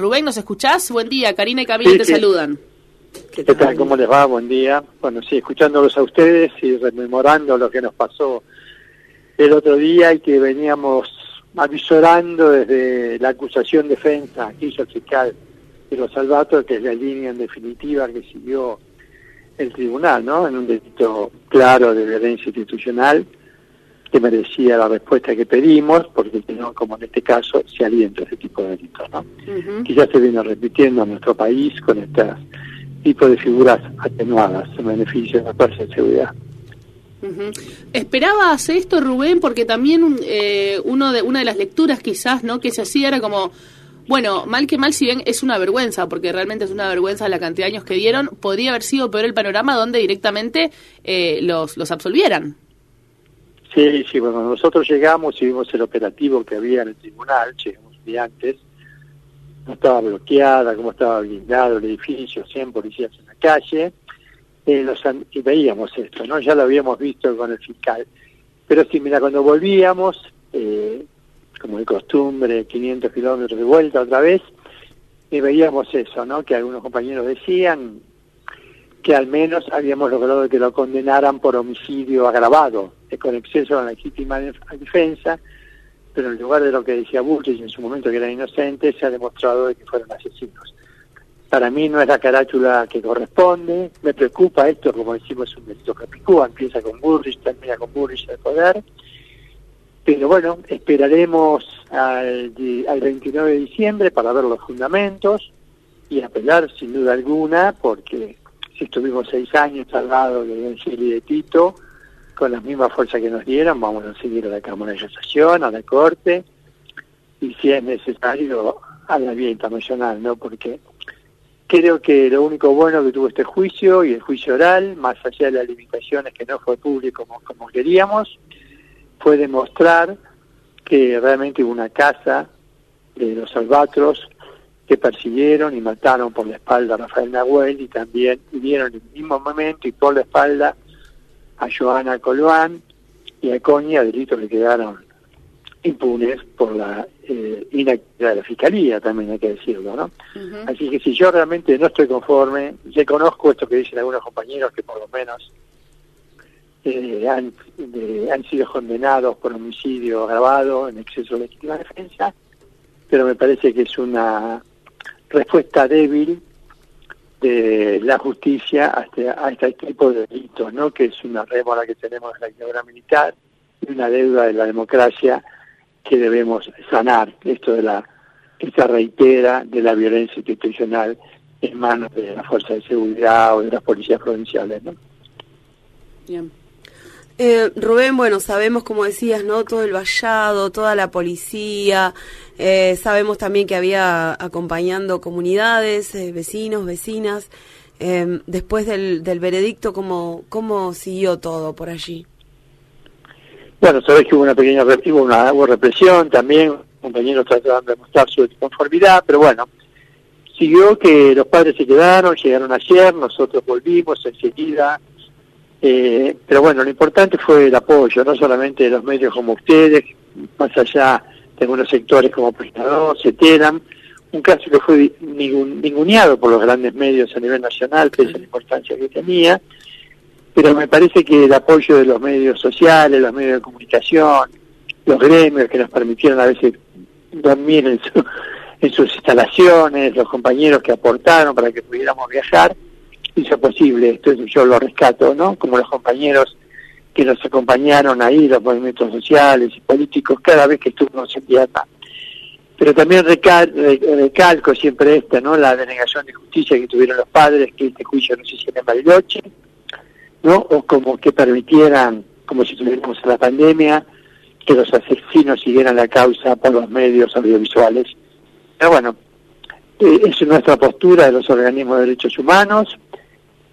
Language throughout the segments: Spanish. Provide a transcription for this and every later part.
Rubén, ¿nos escuchás? Buen día, Karina y Camila te saludan. ¿Qué tal? ¿Cómo les va? Buen día. Bueno, sí, escuchándolos a ustedes y rememorando lo que nos pasó el otro día y que veníamos avisorando desde la acusación defensa que hizo el fiscal de los Salvatos, que es la línea en definitiva que siguió el tribunal, ¿no? En un delito claro de violencia institucional que merecía la respuesta que pedimos, porque no, como en este caso, se alienta ese tipo de delitos, ¿no? Que ya se viene repitiendo en nuestro país con este tipo de figuras atenuadas en beneficio de la fuerza de seguridad. ¿Esperabas esto, Rubén? Porque también eh, uno de, una de las lecturas quizás no que se hacía era como, bueno, mal que mal, si bien es una vergüenza, porque realmente es una vergüenza la cantidad de años que dieron, podría haber sido peor el panorama donde directamente eh, los, los absolvieran. Sí, sí, bueno, nosotros llegamos y vimos el operativo que había en el tribunal, llegamos un día antes, no estaba bloqueada, cómo estaba blindado el edificio, 100 policías en la calle, eh, y veíamos esto, ¿no? Ya lo habíamos visto con el fiscal. Pero sí, mira, cuando volvíamos, eh, como de costumbre, 500 kilómetros de vuelta otra vez, y veíamos eso, ¿no? Que algunos compañeros decían que al menos habíamos logrado que lo condenaran por homicidio agravado, con exceso a la legítima defensa, pero en lugar de lo que decía Bullrich en su momento que eran inocentes, se ha demostrado que fueron asesinos. Para mí no es la carátula que corresponde, me preocupa esto, como decimos, un delito capicúa, empieza con Bullrich, termina con Bullrich de poder, pero bueno, esperaremos al, al 29 de diciembre para ver los fundamentos y apelar sin duda alguna, porque estuvimos seis años al lado de Angeli y de Tito, con la misma fuerza que nos dieron, vamos a seguir a la Cámara de Casación, a la Corte, y si es necesario, a la vía internacional, ¿no? Porque creo que lo único bueno que tuvo este juicio y el juicio oral, más allá de las limitaciones que no fue público como, como queríamos, fue demostrar que realmente hubo una casa de los albatros que persiguieron y mataron por la espalda a Rafael Nahuel y también vivieron en el mismo momento y por la espalda a Joana Colván y a Coña, delitos que quedaron impunes por la eh, inactividad de la Fiscalía, también hay que decirlo, ¿no? Así que si yo realmente no estoy conforme, reconozco esto que dicen algunos compañeros que por lo menos eh, han, han sido condenados por homicidio agravado en exceso de legítima defensa, pero me parece que es una respuesta débil de la justicia a este tipo de delitos, ¿no? que es una rémora que tenemos en la dictadura militar y una deuda de la democracia que debemos sanar. Esto de la se reitera de la violencia institucional en manos de la fuerza de seguridad o de las policías provinciales. ¿no? Bien. Eh, Rubén, bueno, sabemos, como decías, ¿no? Todo el vallado, toda la policía. Eh, sabemos también que había acompañando comunidades, eh, vecinos, vecinas. Eh, después del, del veredicto, ¿cómo, ¿cómo siguió todo por allí? Bueno, sabes que hubo una pequeña hubo una hubo represión también, compañeros trataban de mostrar su conformidad, pero bueno, siguió que los padres se quedaron, llegaron ayer, nosotros volvimos enseguida, eh, pero bueno, lo importante fue el apoyo, no solamente de los medios como ustedes, más allá de algunos sectores como Prestador, Ceteram, un caso que fue ninguneado por los grandes medios a nivel nacional, pese a la importancia que tenía, pero me parece que el apoyo de los medios sociales, los medios de comunicación, los gremios que nos permitieron a veces dormir en, en sus instalaciones, los compañeros que aportaron para que pudiéramos viajar, hizo posible, esto yo lo rescato, ¿no? Como los compañeros que nos acompañaron ahí, los movimientos sociales y políticos, cada vez que estuvimos en Vietnam. Pero también recalco siempre esta, ¿no? La denegación de justicia que tuvieron los padres, que este juicio no se hiciera en Bariloche, ¿no? O como que permitieran, como si tuviéramos la pandemia, que los asesinos siguieran la causa por los medios audiovisuales. Pero bueno, eh, es nuestra postura de los organismos de derechos humanos,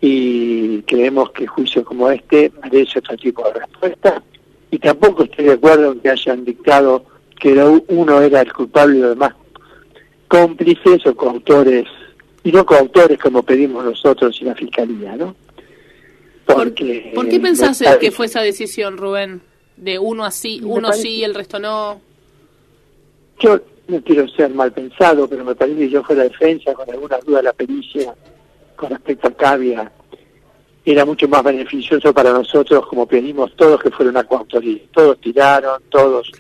y creemos que juicios como este merece otro tipo de respuesta y tampoco estoy de acuerdo en que hayan dictado que uno era el culpable y los demás cómplices o coautores y no coautores como pedimos nosotros y la fiscalía, ¿no? Porque, ¿Por, qué pensás que fue esa decisión, Rubén? De uno así, uno sí y el resto no. Yo no quiero ser mal pensado, pero me parece que yo fue la defensa con alguna duda de la pericia con respecto a Cavia, era mucho más beneficioso para nosotros como pedimos todos que fuera una coautoría. Todos tiraron, todos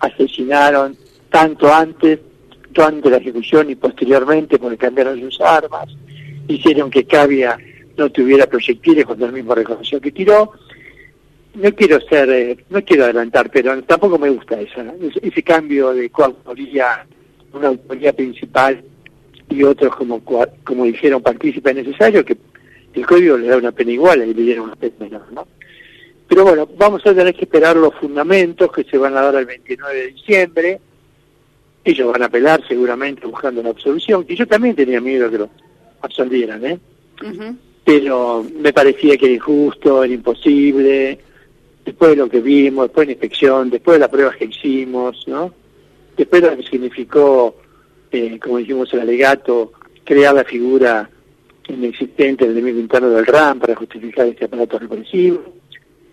asesinaron, tanto antes, durante la ejecución y posteriormente porque cambiaron sus armas, hicieron que Cavia no tuviera proyectiles cuando él mismo reconoció que tiró. No quiero ser, eh, no quiero adelantar, pero tampoco me gusta esa, ese cambio de coautoría, una autoría principal y otros como como dijeron partícipes necesarios que el código le da una pena igual y le dieron una pena menor, ¿no? Pero bueno, vamos a tener que esperar los fundamentos que se van a dar el 29 de diciembre. Ellos van a apelar seguramente buscando una absolución, que yo también tenía miedo que lo absolvieran, ¿eh? Pero me parecía que era injusto, era imposible, después de lo que vimos, después de la inspección, después de las pruebas que hicimos, ¿no? Después de lo que significó, eh, como dijimos el alegato, crear la figura inexistente del enemigo interno del RAM para justificar este aparato represivo,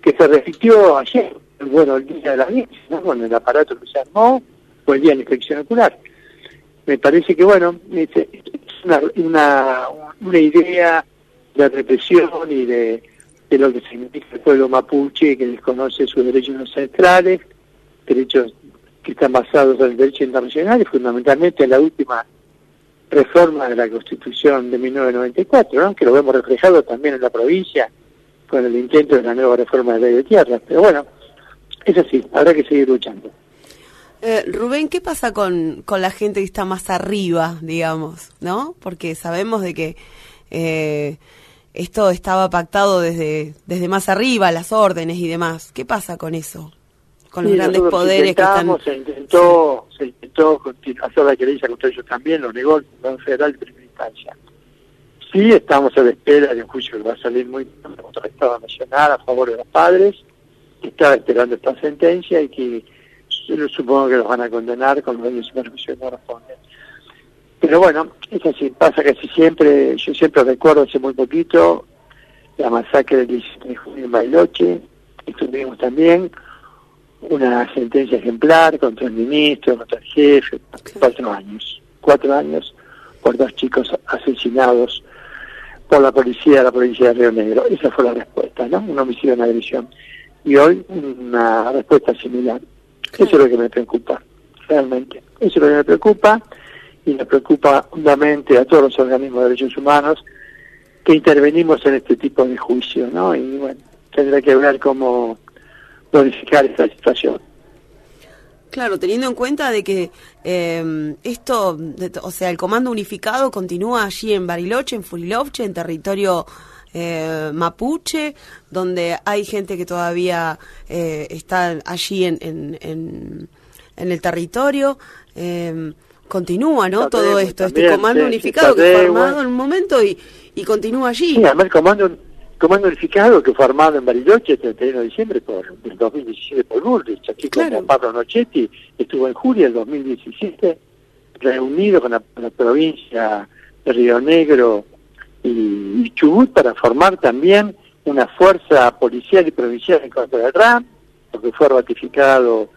que se repitió ayer, bueno, el día de la audiencia, ¿no? el aparato que se armó, o el día de la inspección ocular. Me parece que, bueno, es una, una, una idea de represión y de, de lo que significa el pueblo mapuche, que desconoce sus derechos ancestrales, derechos que están basados en el derecho internacional y fundamentalmente en la última reforma de la Constitución de 1994, ¿no? que lo vemos reflejado también en la provincia con el intento de la nueva reforma de la ley de tierra. Pero bueno, es así, habrá que seguir luchando. Eh, Rubén, ¿qué pasa con, con la gente que está más arriba, digamos, no? Porque sabemos de que eh, esto estaba pactado desde, desde más arriba, las órdenes y demás. ¿Qué pasa con eso? Con los grandes poderes que están... Se intentó, se intentó hacer la querella contra ellos también, lo negó el Tribunal Federal de primera instancia. Sí, estamos a la espera de un juicio que va a salir muy pronto contra el Estado Nacional a favor de los padres, que estaba esperando esta sentencia y que yo supongo que los van a condenar con los daños y perjuicios no responden. Pero bueno, es así, pasa casi siempre, yo siempre recuerdo hace muy poquito la masacre del 17 de junio en Bailoche, estuvimos también una sentencia ejemplar contra el ministro, contra el jefe, cuatro años, cuatro años por dos chicos asesinados por la policía de la provincia de Río Negro. Esa fue la respuesta, ¿no? Un homicidio en agresión. Y hoy una respuesta similar. Eso es lo que me preocupa, realmente. Eso es lo que me preocupa y me preocupa fundamentalmente a todos los organismos de derechos humanos que intervenimos en este tipo de juicio, ¿no? Y bueno, tendrá que ver cómo modificar esta situación. Claro, teniendo en cuenta de que eh, esto, o sea, el comando unificado continúa allí en Bariloche, en Furilovche, en territorio eh, mapuche, donde hay gente que todavía eh, está allí en, en, en, el territorio. continúa, ¿no? Todo esto, este comando unificado que fue armado en un momento y, y continúa allí. Sí, además el comando Comando Unificado que fue armado en Bariloche el 31 de diciembre por, del 2017 por Lourdes, aquí con Pablo Nochetti, estuvo en julio del 2017 reunido con la, provincia de Río Negro y, Chubut para formar también una fuerza policial y provincial en contra del RAM, lo que fue ratificado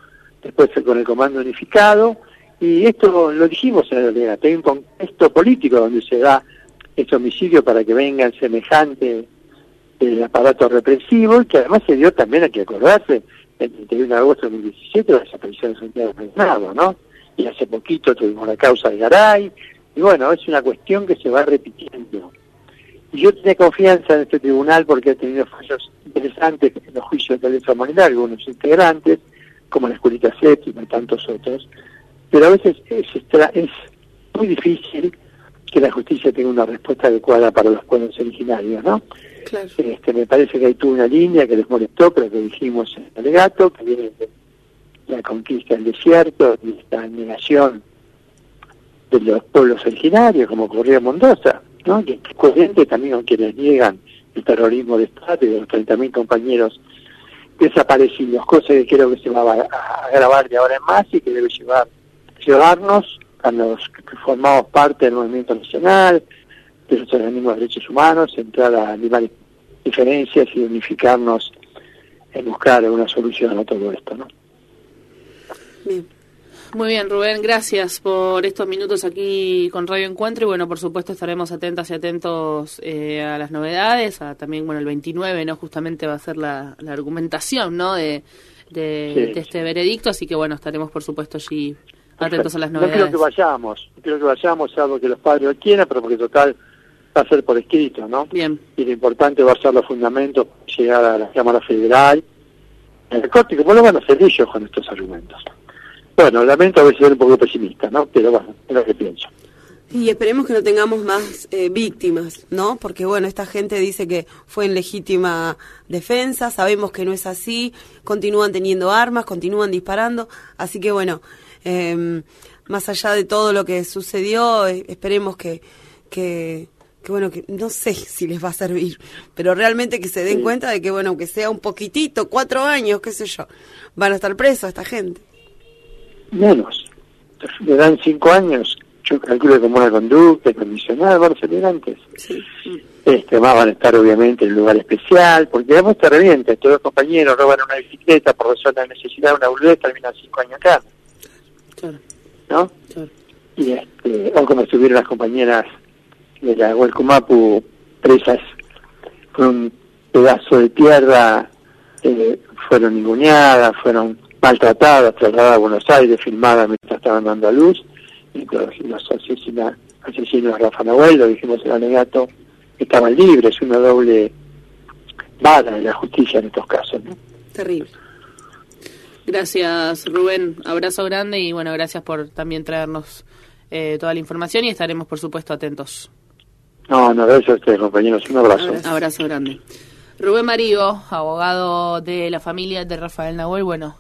después con el Comando Unificado, y esto lo dijimos en realidad, hay un contexto político donde se da este homicidio para que vengan semejantes el aparato represivo y que además se dio también, hay que acordarse, el 31 de agosto de 2017 la desaparición de Santiago Reinado, ¿no? Y hace poquito tuvimos la causa de Garay, y bueno, es una cuestión que se va repitiendo. Y yo tenía confianza en este tribunal porque ha tenido fallos interesantes en los juicios de derecho humanidad, algunos integrantes, como la escuelita séptima y tantos otros, pero a veces es, es muy difícil que la justicia tenga una respuesta adecuada para los pueblos originarios, ¿no? Este, me parece que hay tuvo una línea que les molestó, pero que dijimos en el alegato, que viene de la conquista del desierto, y esta negación de los pueblos originarios, como ocurrió en Mendoza, ¿no? que es coherente también con quienes niegan el terrorismo de Estado y de los 30.000 compañeros desaparecidos, cosa que creo que se va a agravar de ahora en más y que debe llevar llevarnos a los que formamos parte del movimiento nacional, de los organismos de derechos humanos, entrar a animar diferencias y unificarnos en buscar una solución a todo esto, ¿no? Bien. Muy bien, Rubén, gracias por estos minutos aquí con Radio Encuentro y bueno, por supuesto estaremos atentas y atentos eh, a las novedades, a también, bueno, el 29, ¿no? Justamente va a ser la, argumentación, ¿no? De, de, este veredicto, así que bueno, estaremos por supuesto allí atentos a las novedades. No creo que vayamos, no creo que vayamos, algo que los padres lo quieran, pero porque total va a ser por escrito, ¿no? Bien. Y lo importante va a ser los fundamentos, llegar a la Cámara Federal, el corte, ¿cómo lo van a hacer ellos con estos argumentos? Bueno, lamento a veces ser un poco pesimista, ¿no? Pero bueno, es lo que pienso. Y esperemos que no tengamos más eh, víctimas, ¿no? Porque bueno, esta gente dice que fue en legítima defensa, sabemos que no es así, continúan teniendo armas, continúan disparando, así que bueno, em, más allá de todo lo que sucedió, eh, esperemos que, que, que, bueno, que no sé si les va a servir, pero realmente que se den cuenta de que bueno, aunque sea un poquitito, cuatro años, qué sé yo, van a estar presos esta gente menos. Le dan cinco años, yo calculo como una conducta condicionada, van a ser antes. Este, más van a estar obviamente en un lugar especial, porque además te revienta, todos los compañeros roban una bicicleta por razón de necesidad una boludez, terminan cinco años acá. ¿No? Y este, o como estuvieron las compañeras de la Huelcomapu presas con un pedazo de tierra, eh, fueron ninguneadas, fueron maltratada, trasladada a Buenos Aires, filmada mientras estaban dando a luz, y los, asesinos, asesinos de Rafa Nahuel, lo dijimos en alegato, estaban libres, una doble vara de la justicia en estos casos. Terrible. Gracias, Rubén. Abrazo grande y bueno, gracias por también traernos eh, toda la información y estaremos, por supuesto, atentos. No, no, gracias a ustedes, compañeros. Un abrazo. abrazo grande. Rubén Marío, abogado de la familia de Rafael Nahuel, bueno,